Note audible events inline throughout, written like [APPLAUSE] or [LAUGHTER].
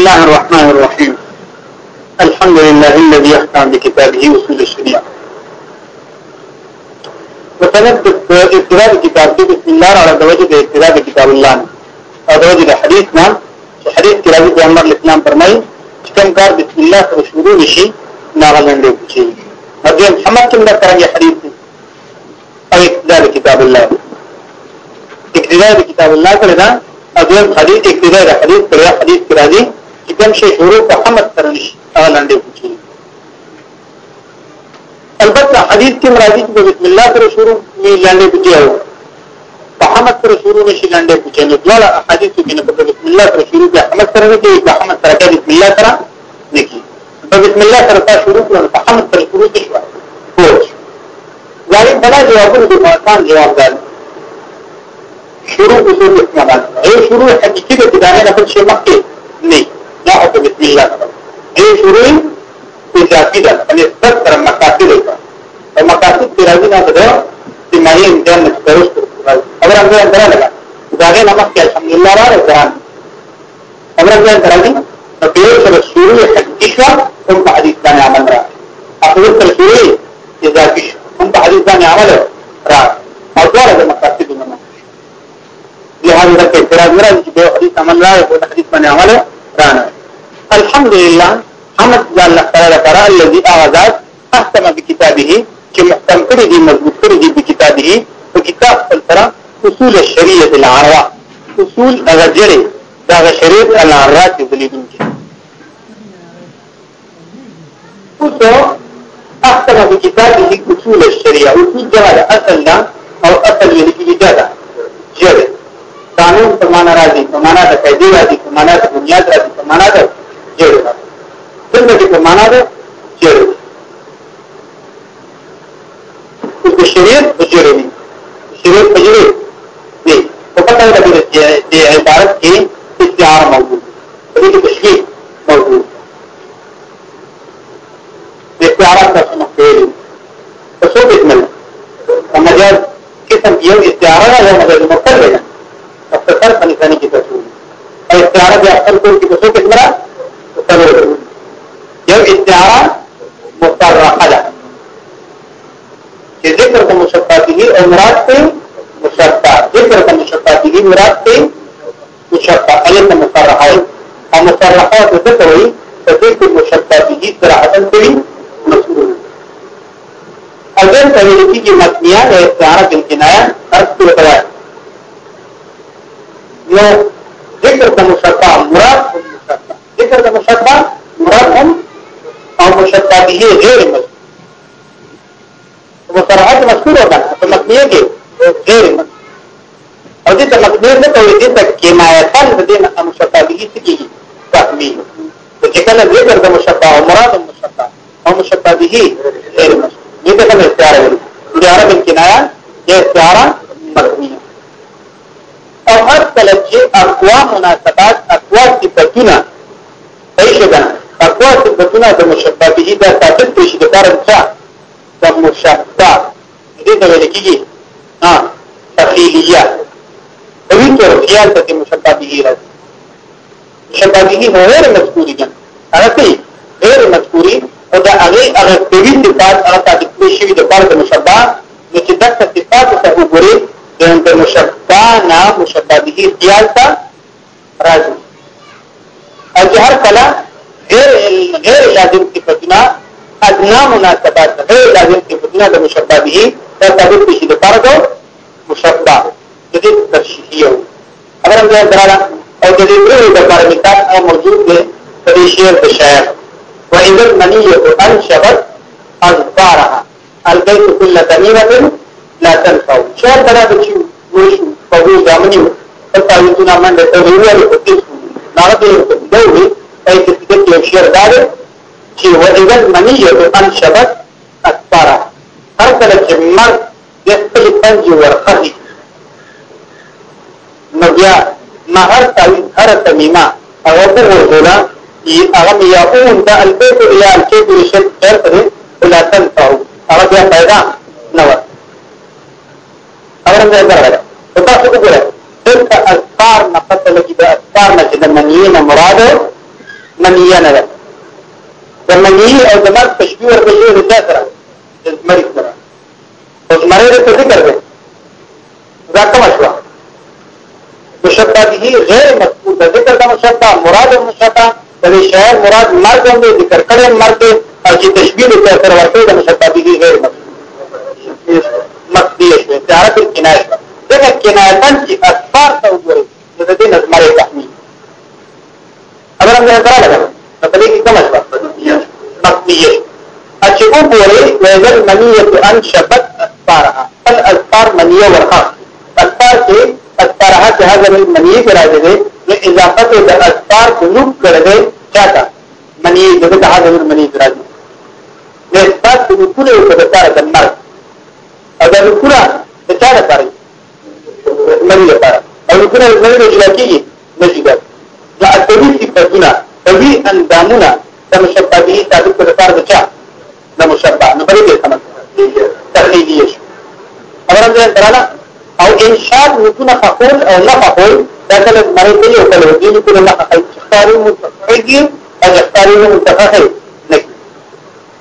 الله الرحمن الرحيم الحمد لله الذي يحكم بكتابه وكل الشريعة وتنبت ابتداء كتاب دي بسم الله على دواجه دي ابتداء كتاب الله او دواجه دي حديثنا نه حديث حدیث دي عمر الاسلام برمي فرمایي چې بسم الله سره شروع وشي ناغلند بشي حضرت محمد کوم دا څنګه حدیث او ابتداء كتاب الله ابتداء كتاب الله کړه دا اذن حدیث ابتداء حدیث کړه حدیث کې راځي چې کوم شی غرو په حمد ترل شي هغه لاندې کوي البته حدیث کې مرادي چې بسم الله سره شروع می لاندې کوي او په حمد سره شروع نشي لاندې کوي نو دواړه احادیث کې نه په بسم الله سره شروع په حمد سره نه کوي په حمد سره کوي بسم الله سره نه کوي په بسم الله سره تاسو شروع کړو په حمد سره شروع شو غالي بلا جوابونه د پاکستان جواب دادل شروع اصول استعمال اي شروع حقيقي د دانه نه شي مخکي نه atau bismillah. Dia suruh tidak menyebut dalam makasih mereka. Dalam makasih tidak lagi nak ada timahnya imtihan terus terus. Agar anda yang terlalu उठाने नमक के अलहमदुल्ला और कुरान अगर क्या करा दी तो पेड़ से सूर्य हकीश्वर तुम हदीस का न्यामल रहा अपने से सूर्य ये जाकिश तुम हदीस का न्यामल रहा और द्वारा जब मकासी तुम लिहाजा करके फिर मेरा जो हदीस अमल रहा है वो हदीस का न्यामल रहा الحمدلله حمد د الله تعالی لپاره الذي اعزت احکم بكتابه چې محکم کړی دی مضبوط کړی دی په کتابه په کتاب سره اصول الشریعه العرا اصول هغه جری دا شریعت العرا چې دلیدون کې اوس احکم بكتابه اصول الشریعه اصول جوړ اصل دا او اصل یې کې جدا جری قانون په معنا راځي په معنا د قاعده راځي په معنا د بنیاد راځي په معنا د చేరున్నారు కిందకి ప్రమాణాలు చేరువు उसको शरीर उजूरी शरीर उजूरी नहीं तो पता लगा ये है भारत की इख्तियार मौजूद यानी कि तशरी मौजूद इख्तियार का समझेल तसूब इसमें समझा किस्म ये इख्तियार है मगर मुकर लेना अब तक फनिसानी की तसूब और इख्तियार भी अक्सर को की तसूब जब इश्तेहार मुख्तार रखा जाता जिक्र को मुशक्का दी और मुराद पे मुशक्का जिक्र को मुशक्का दी मुराद पे मुशक्का अलग का मुख्तार रहा है और मुख्तार रखा तो जिक्र हुई तो जिक्र मुशक्का दी कराहतन पे मशहूर अगर कवेलिटी की मतनिया या इश्तेहार बिल किनाया अर्थ को बताया जिक्र का मुशक्का ليه غير المذكور مصطلحات مذكوره ده فمقنيه دي غير المذكور او دي تمقنيه نه کوي دي تکي ما يتن بدين مشابهي کیږي تحمیل چې کله ذکر د مشابه او مراد مشابه او مشابهي غیر مذکور دې ته کوم اختیار وري دې عرب الکنايه دې اختیار مقنيه او هر کله چې اقوام مناسبات اقوام صفاتونه پیښه ده دا صفتونه د مشبهه دا ثابت دي چې د کار انسان د مشبهه دې ته ویل کېږي ها تخیلیه په دې تور خیال ته مشبهه راځي مشبهه غیر مذکوری ده هغه څه غیر مذکوری او دا هغه هغه پیوی صفات هغه ثابت دي چې د کار د مشبهه د چې د صفات ته وګوري د مشبهه نه مشبهه خیال ته راځي اجهر کلا غير غير لازم صفتنا أدنى مناسبات غير لازم صفتنا لمشبه به ترتبط به لفرد مشبه جديد ترشيحية اگر ہم ذہن درانا اور جدید روح دبار مثال او موجود ہے فدی شعر بشاعر وإذا المنية أنشبت أزبارها البيت كل تنيمة لا تنفع شعر درانا بچیو گوشو فوزو زامنیو فتا ویتونا من رتو غیوه لفتیسو ناغت لفتیسو یو dalil ce wajen maniyyatu an shabat asfara أرسل كمر يستلي فنجي ورخي نبيا ما أرسل أرسل مما أغبو الغلا أغم يأون دا البيت إلى الكيب لشد أرسل ولا تنفعوا أربيا فايدا نوى أغرم جاي برغلا وباسو أقول تلك أسفار نه چې د نجد نه مراده मंगलिया नगर जब मंगली और दिमाग खुशबू और खुशबू हृदय करा मरीज करा और मरे तो कर दे का मशवा मुशब्दा ही गैर मजबूत है जिक्र का मुशब्दा मुराद और मुशब्दा यदि शहर मुराद मर्द होंगे जिक्र कड़े मर्द और जी तस्वीर उतर कर वर्षों का मुशब्दा ही गैर मजबूत मकदीश में त्यारत किनायत देखा किनायतन की असफार عليه ويزل منية أن شبت أسفارها فالأسفار منية والخاص أسفار كي أسفارها كهذا من منية كراجده لإضافة الأسفار جنوب كرده شاكا منية جدد هذا من منية كراجده لإثبات بنكولة وكبتارة المرض او دا نکونه د چا لپاره مری لپاره او نکونه د مری نه جلا کیږي نه جدا دا اصلي صفاتونه انشاد نکونه فقول او لا فقول داخل مريض لي وكله دي نكون لا فقول اختاروا متفقين او اختاروا متفقين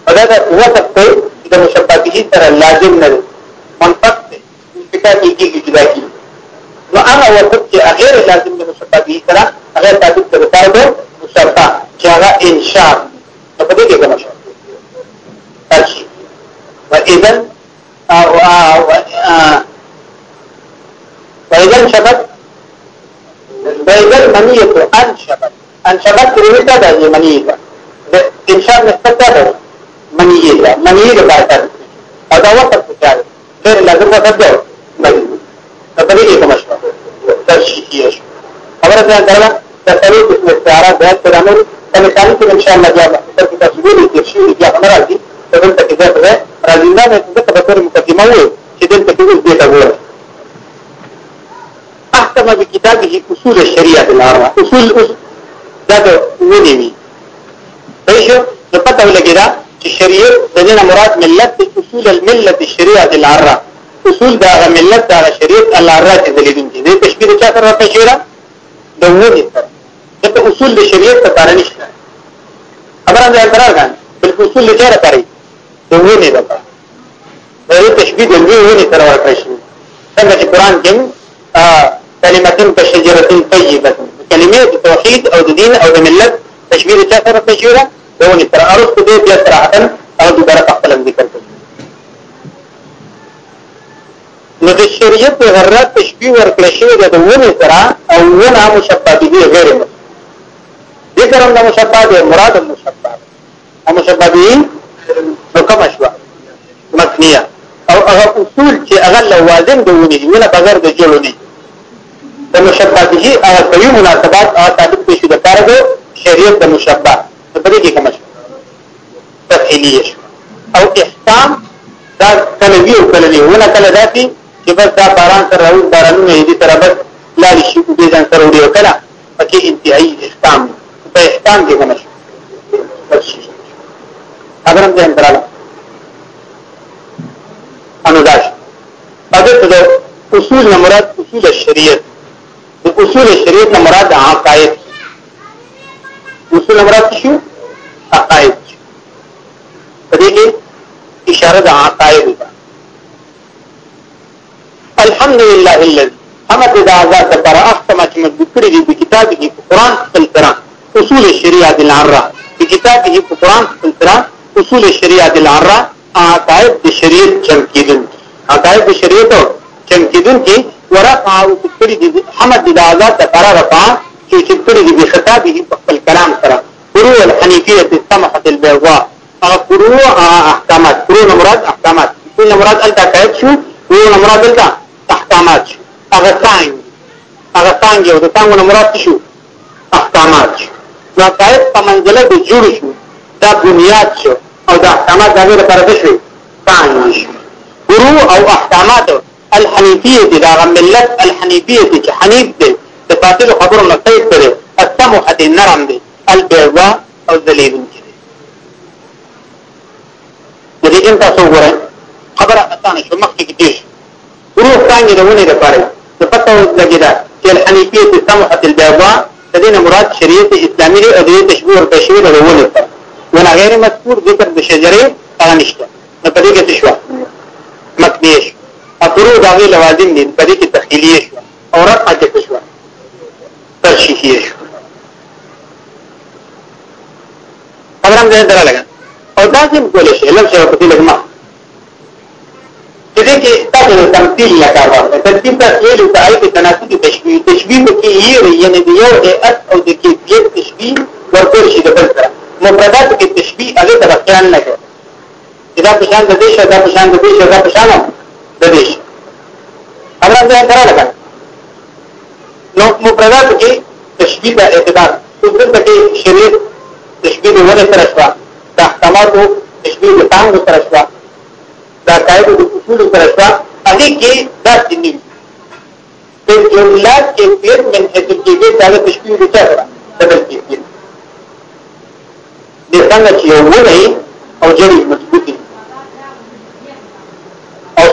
وهذا وصف ته د مشابهه سره لازم نه منطق ته انتقادي کې جدا کی نو هغه وصف چې غیر لازم د مشابهه سره هغه ثابت کړو تاسو مشابه چې هغه انشاء په دې کې کوم شي واذا انشبت فإذا المنية أنشبت أنشبت كلمة ده منية ده إنشاء نسبت ده منية ده منية ده بعد هذا وصف كتاب غير لازم وصف ده منية فطبيعي كمشروع تشيكيش خبرت لنا درجة تسألوا باسم استعارات بهذا التعامل فمثالي كده إن شاء الله جاء في تصوير الكرشي جاء مرة دي فقلت كده راجلنا نتذكر بطور مقدمة وي چې دلته کې اوس د اصول الشريعه الاربع اصول اصول دا ونی وي ایشو نو پته ولګیدا چې شریعت مراد ملت اصول الملت الشریعه الاربع اصول دا ملت دا شريعه الاربع ته دلیلین دي د تشبیه چا سره تشبیه د ونی سره اصول الشريعه شریعت لپاره نشته خبره كان اقرار کان بل اصول لپاره لپاره د ونی لپاره د تشبیه د ونی سره ورکړی څنګه چې كلمة كشجرة طيبة كلمات التوحيد أو دين أو ملت تشبيه كثرة تشبيه دوني ترى أرسك دي بيا سراحة أو دي بارك ذكرته نو ذكرت شریعت الشرية تغرى تشبیه ورکړل شوی د ونه او ونه مشبه دي غیر دي کوم نه مشبه دي مراد مشبه او مشبه دي نو کوم شوا او أغا اصول چې أغلى وازن د ونه دي نه بغیر د د مشبهه هغه په مناسبات هغه تعبیر کې شو د کارګو شریعت د مشبهه په دې کې کوم شو تفعیلیه او احسان دا کله وی او کله نه ونه کله داتي چې بس دا باران سره راوځي بارانونه دې سره بس لا شي دې ځان سره وړي وکړه پکې انتهایی احسان په احسان کې کوم شو خبر هم ځان دراله انو داش پدې ته اصول مراد اصول الشریعت तो उसूल शरीयत न मुराद हकायक उसूल मुराद शू हकायक पदे के इशारा जहां हकायक होगा अल्हम्दुलिल्लाह الذي حمد ذا ذات برأف كما مذكر في كتابه في قرآن القرآن اصول الشريعه العرّة في كتابه في قرآن القرآن اصول الشريعه العرّة عقائد الشريعه چمکیدن عقائد الشريعه چمکیدن کی ورفع او کړي دي حمد د آزاد لپاره رفع چې کړي دي خطابه په خپل کلام سره فروع الحنیفیه السمحه البيضاء فروع احکامات فروع مراد احکامات فروع مراد التا قائد شو فروع مراد التا احکامات شو هغه څنګه هغه څنګه او د څنګه مراد شو احکامات شو نو قائد په منځله د جوړ شو دا بنیاد شو او د احکامات دغه لپاره شو څنګه شو فروع او احکامات الحنيفيه دي دا ملت الحنيفيه دي چې حنیف دي د باطل خبرو نه تېز کړي السمح دي نرم دي البيضاء او ذليل کې دي دې انت تاسو خبره اتانا شو مخکې کې دي روح څنګه د ونې لپاره د پته لګی دا چې الحنيفيه دي سمح البيضاء دین مراد شريعة اسلامی دی او د تشبیه او تشریع د ونې لپاره ولا غیر مذکور ذکر د شجره اقرو داغه لوازم دي په دې کې تخیلیه شو او رفع کې شو ترشیحیه شو خبرم ځای درا لګا او دا چې کول شي لږ څه په دې لګما چې دې کې تاسو تمثيل لا کار وکړئ ترتیب تاسو یې لته آی په تناسب تشبیه تشبیه کې یې یعنی د یو اس او د کیفیت تشبیه ورکول شي د بل سره مفردات کې تشبیه هغه ته بیان نه کړي دا پشان د دې شو دا پشان د دې شو دا پشان د دیش امر ځای کرا لگا نو مفردات کې تشبیه د اعتدال څنګه کې شریعت تشبیه د ونه سره شوا د احکاماتو تشبیه د تانګ سره شوا د قاعده د اصول سره شوا هغه کې دا دیني په جملات کې پیر من اتجیبه د تشبیه د سره د بل کې دي څنګه چې یو ونه او جری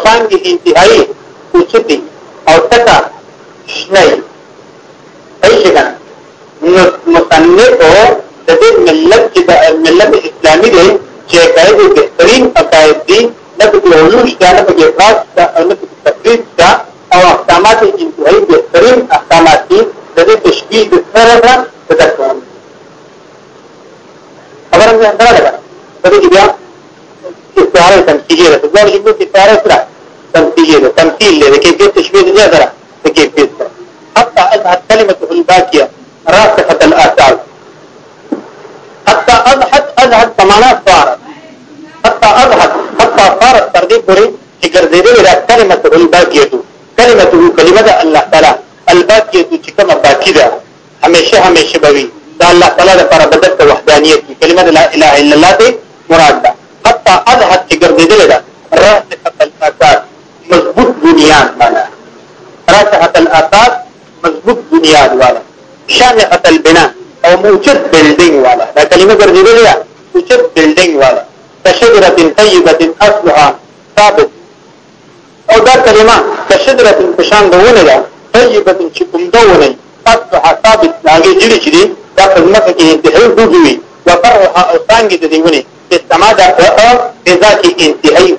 पांग इंतहाई उचिति आवश्यक ऐसा मुसन्ने को जदीद मिलत मिलत इस्लामी ने जयकायद बेहतरीन अकायद दी नफलोश तो का नफास तो का तो तकलीफ का और अहकाम इंतहाई बेहतरीन अहकाम की जदीद तशबी खबर हमें अंदर तो तभी क्या इस तरह कीजिएगा तो जब इनको किस तरह تبينه تمثيل له كيفية تشبيه الجذرة بكيفية حتى أظهر كلمته الباقية راسخة الآثار حتى أضحت أظهر ثمانات صارت حتى أظهر حتى صارت تردي پوری چې ګرځېدلې كلمة کلمته الباقیه كلمة کلمه كلمة الله تعالى الباقیه چې کومه باقی ده همیشه همیشه بوي دا الله تعالی لپاره بدت وحدانیت كلمة لا اله الا الله دې مراد حتى حتی اذهب چې ګرځېدلې ده راست مضبوط بنیاد والا راسحة الاساس مضبوط بنیاد والا شامخة البناء او موجد بلدنگ والا دا کلمه گردیده لیا موجد بلدنگ والا تشجرة طیبة اصلها ثابت او دا کلمه تشجرة پشان دونه دا طیبة چکم دونه اصلها ثابت لاغی جلی چلی دا خدمت کې انتهایی دوگی وی وفرها او سانگی دا دیونه استمادا او ازاکی انتهایی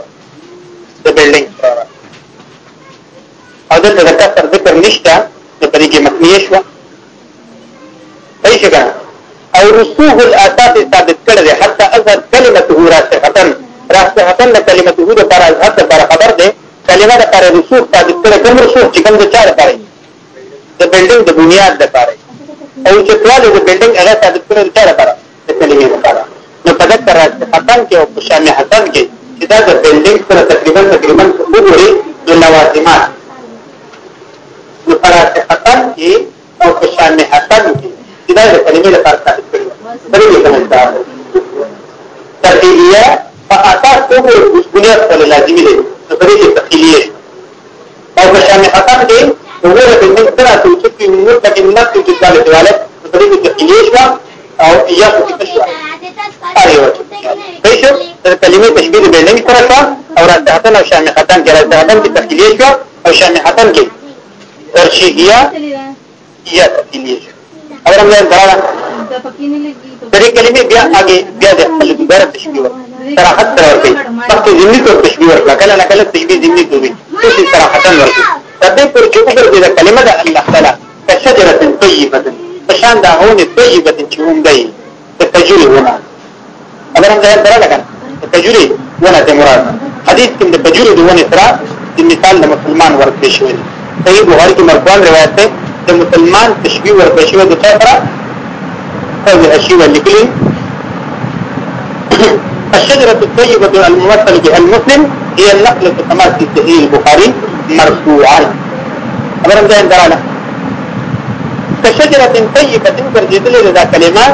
the building product او دلته د کسر ذکر نشته د طریقې مخنیه شوه صحیح شو او رسوه الاساس ثابت کړل حتی اظهر کلمته راسختا راسختا د کلمته د پر اظهر پر خبر ده کلمه د پر رسوخ ثابت کړل کوم رسوخ چې کوم د چا لپاره د بلډینګ د بنیاد لپاره او چې ټول د بلډینګ هغه ثابت کړل چا لپاره د کلمې لپاره نو په دغه راسختا کې او په شامه حسن کې چې دا د بلډینګ سره تقریبا تقریبا وګوري د لوازمات نو پر حسن کې او په شان حسن کې چې دا د کلمې لپاره تعریف کړی بلې یې کومه ده تقیلیه فاتا کوو بنیاد پر لازمي ده نو په دې تقیلیه او په شان حسن کې وګوره د بلډینګ سره چې موږ په دې نقطه کې د حالت په دې کې تقیلیه او اياكم تشبه ايوه پیشو د کلمې تشبيه به نه کړه او راځه او شامختان کې راځه کې تفکیلیه شو او شامختان کې ترشیحیه یا تفکیلیه شو او موږ درا درې کلمې بیا هغه بیا د خپل ګره تشبيه صراحت سره ورته پخې ذمي تور تشبيه ورته کله نه کله تشبيه ذمي کوي څه صراحتن ورته تدې پر چې وګرځي د کلمه د الله تعالی کشجره طیبه بشان دا هون طيبة تشوم داي تتجري هنا أبرا دا يبرا لكن تتجري هنا تمراد حديث كم تتجري دون إسراء دي مثال دا مسلمان ورد بشوي صحيح بخاري کی مرفوان روایت ہے کہ مسلمان تشبیہ ور پیشوا د طرفه کوي اشیاء لیکلي [COUGHS] الشجرة الطيبة الممثل بها المسلم هي النقلة كما في صحيح البخاري مرفوعا. أبرم ده درالة کشجره طیبه ګرځیدلې دا کلمه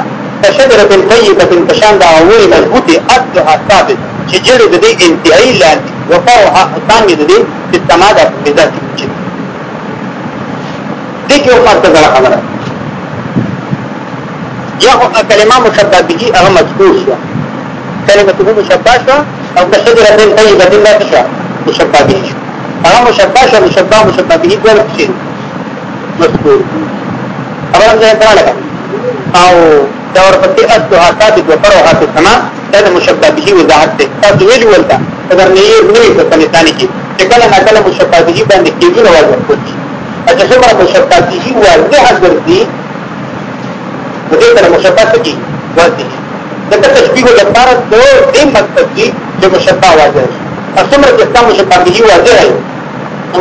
کشجره طیبه کشان دا اولي مضبوطه اصلها ثابت چې جړې د دې انتهایی لاندې وفوها ثاني د دې چې سماده په ذات کې دي کې یو فرق ده خبره یا کلمه مشبه به هغه مذکور شو کلمه مشبه شو او کشجره طیبه دا شو مشبه به شو هغه مشبه شو مشبه مشبه به ګور شي مذکور خبر ځای ته لګا او دا ورپسې الدعاءات وفروها في السماء دا مشبه به وضاحت ده تاسو ویل ولته اگر نه یې نه په پاکستان کې چې کله ناکله مشبه به باندې کېږي واضح کوي اته څومره مشبه به واضح ګرځي دې ته مشبه کې واضح دغه تشبيه لپاره دو دې مقصد کې چې مشبه واضح شي څومره چې تاسو مشبه به واضح شي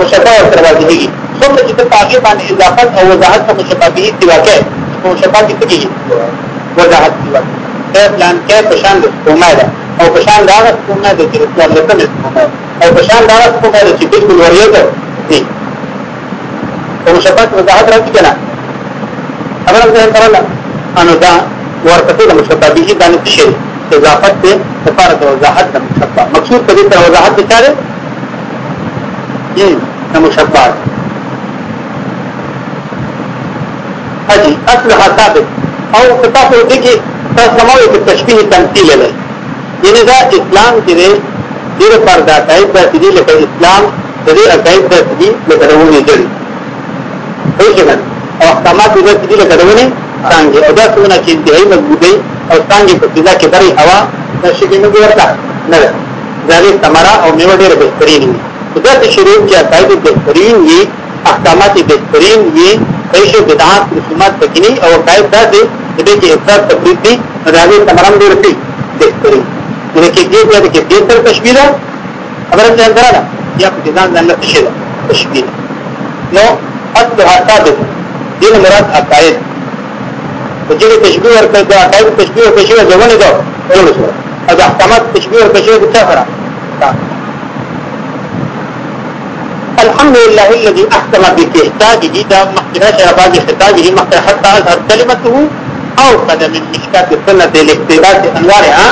مشبه تر واضح کېږي څومره چې تاګه باندې اضافت او وضاحت په مشابهي دی واقع په مشابهي کې کیږي وضاحت دی واقع دا پلان کې په شان استعمال او په شان دا استعمال د چې په لکه استعمال او په شان دا استعمال چې بالکل وریته دي په مشابهت وضاحت راځي کنه خبره ځای کړل انو دا ورته د مشابهي باندې شي اضافت ته لپاره د وضاحت د مشابه مقصود په دې وضاحت کې څه دی؟ مشابه حجي اصلها ثابت او تاسو دې کې تاسو مو یو تشبيه تمثيل لري یعنی دا اسلام کې دی ډېر پردا ټایپ داسې دی لکه اسلام دې اکاید داسې دی لکه دونه جوړي هیڅ او احکامات داسې دی لکه دونه څنګه او دا څنګه کې انتهایی مضبوطي او څنګه په فضا کې درې هوا نشي کې نه ورته نه ده ځکه تمہارا او میوه ډېر بهترین دي دا چې شروع کې اکاید بهترین وي احکامات بهترین وي هیڅ بدعات رسومات پکې نه او قاعده دا دی چې د افراد تقلید دي راځي تمرام دی رتی د کړی نو کې دې په کې دې تر تشبیه خبره څنګه درا یا په دې ځان نه تشبیه تشبیه نو اصلها ثابت دین مراد عقائد چې تشبیه ورته دا عقائد تشبیه تشبیه ځونه دا ټول سره از احکامات تشبیه ورته څه څه الحمد لله الذي احكم باستحتاجه دا مخکره شرباز احتاجه مخکره حتى اظهر كلمته او قد من مشكات السنة لاختباس انوارها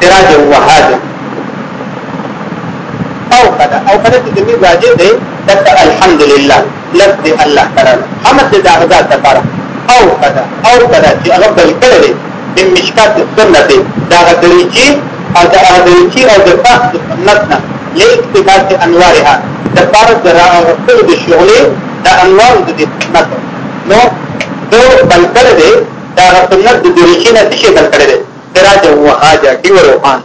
تراج وحاج او قد او قد تدمي راجع دي دكا الحمد لله لفظ الله تعالى حمد دا غزات تفارا او قد او قد چې هغه بل کړی من مشکات السنة دا غدريچی او دا غدريچی او د فخ سنت نه لاقتباس انوارها د فرض راغل د شغلې د انوار د دې سنت نو دو بل کړه دې دا سنت د دریشې نه څه بل کړه دې دراج او حاجه دی روحان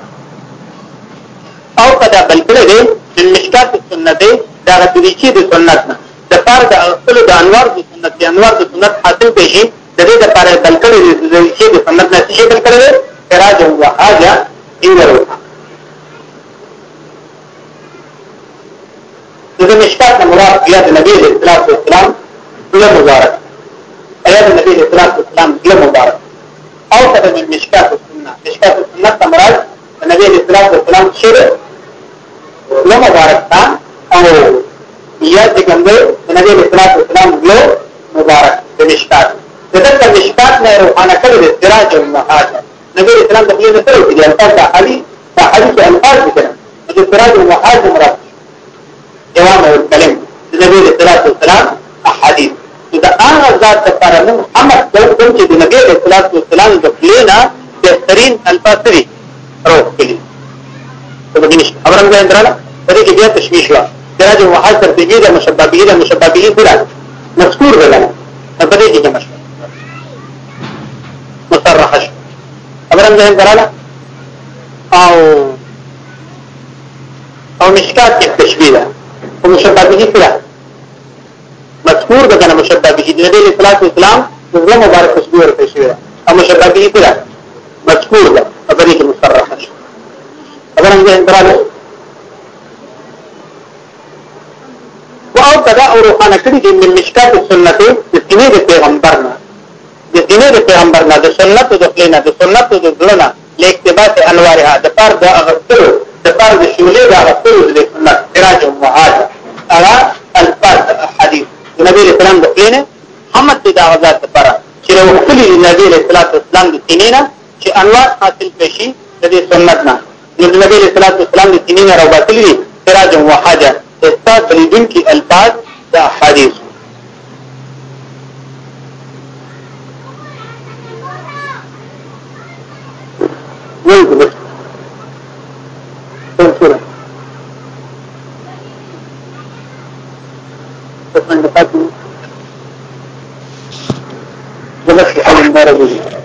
او کدا بل کړه دې د مشکات سنت دا د دریشې د سنت نه د فرض اصل د انوار د سنت د انوار د سنت حاصل کړي د دې لپاره بل کړه دې د دریشې د سنت نه څه بل کړه دې دراج او حاجه دی روحان إذا مشكات مراد قيادة النبي عليه الصلاة والسلام قيادة مبارك قيادة النبي عليه الصلاة والسلم قيادة مبارك أوصف من مشكات السنة مشكات السنة مراد النبي عليه الصلاة والسلام شرع قيادة مبارك تا أو قيادة كمدو النبي عليه الصلاة والسلام قيادة مبارك بمشكات تذكر مشكات نه روحانا كده استراج المحاجر النبي عليه الصلاة والسلام تقول له تقول له أنت حديث فحديث أنفاس بكلام استراج المحاجر مراد امام او کلم د نبی صلی الله علیه وسلم احادیث دا هغه ذات لپاره موږ امر کوو کوم چې نبی صلی الله علیه وسلم د کلینا بهترین الفاظ لري روح کلی ته به نشي خبره مې درنه پدې کې بیا تشویش وا درجه محاصر دیږي د مشبابیه د مشبابیه بلا مذکور بلا پدې کې جمع شو مصرح شو خبره او او مشکات کې تشبیه او مشبه به کړه مذکور ده کنه مشبه به د نبی اسلام اسلام مظلم مبارک تشبیه ورته شوی او مشبه به کړه مذکور ده په دې کې مصرح شو اگر موږ انتراله او بدا او روحانه کړي دي من مشکات سنت د دینه د پیغمبر نه د دینه د پیغمبر نه د سنت د خلینا د سنت د دلنا لیکتبات انوارها د پر د اغتلو د پر د شولې د اغتلو د سنت راج او معاده على الفرد الحديث نبی اسلام د پلینه محمد د دعوات لپاره چې وختلی نبی اسلام د تینینا چې انوار حاصل کړي د دې سنت نه نو نبی اسلام د تینینا راوباتلی تراج او حاجه استاد لیدون کې الفاظ د حدیث Thank you. تصنيفات وبس في حال المباراه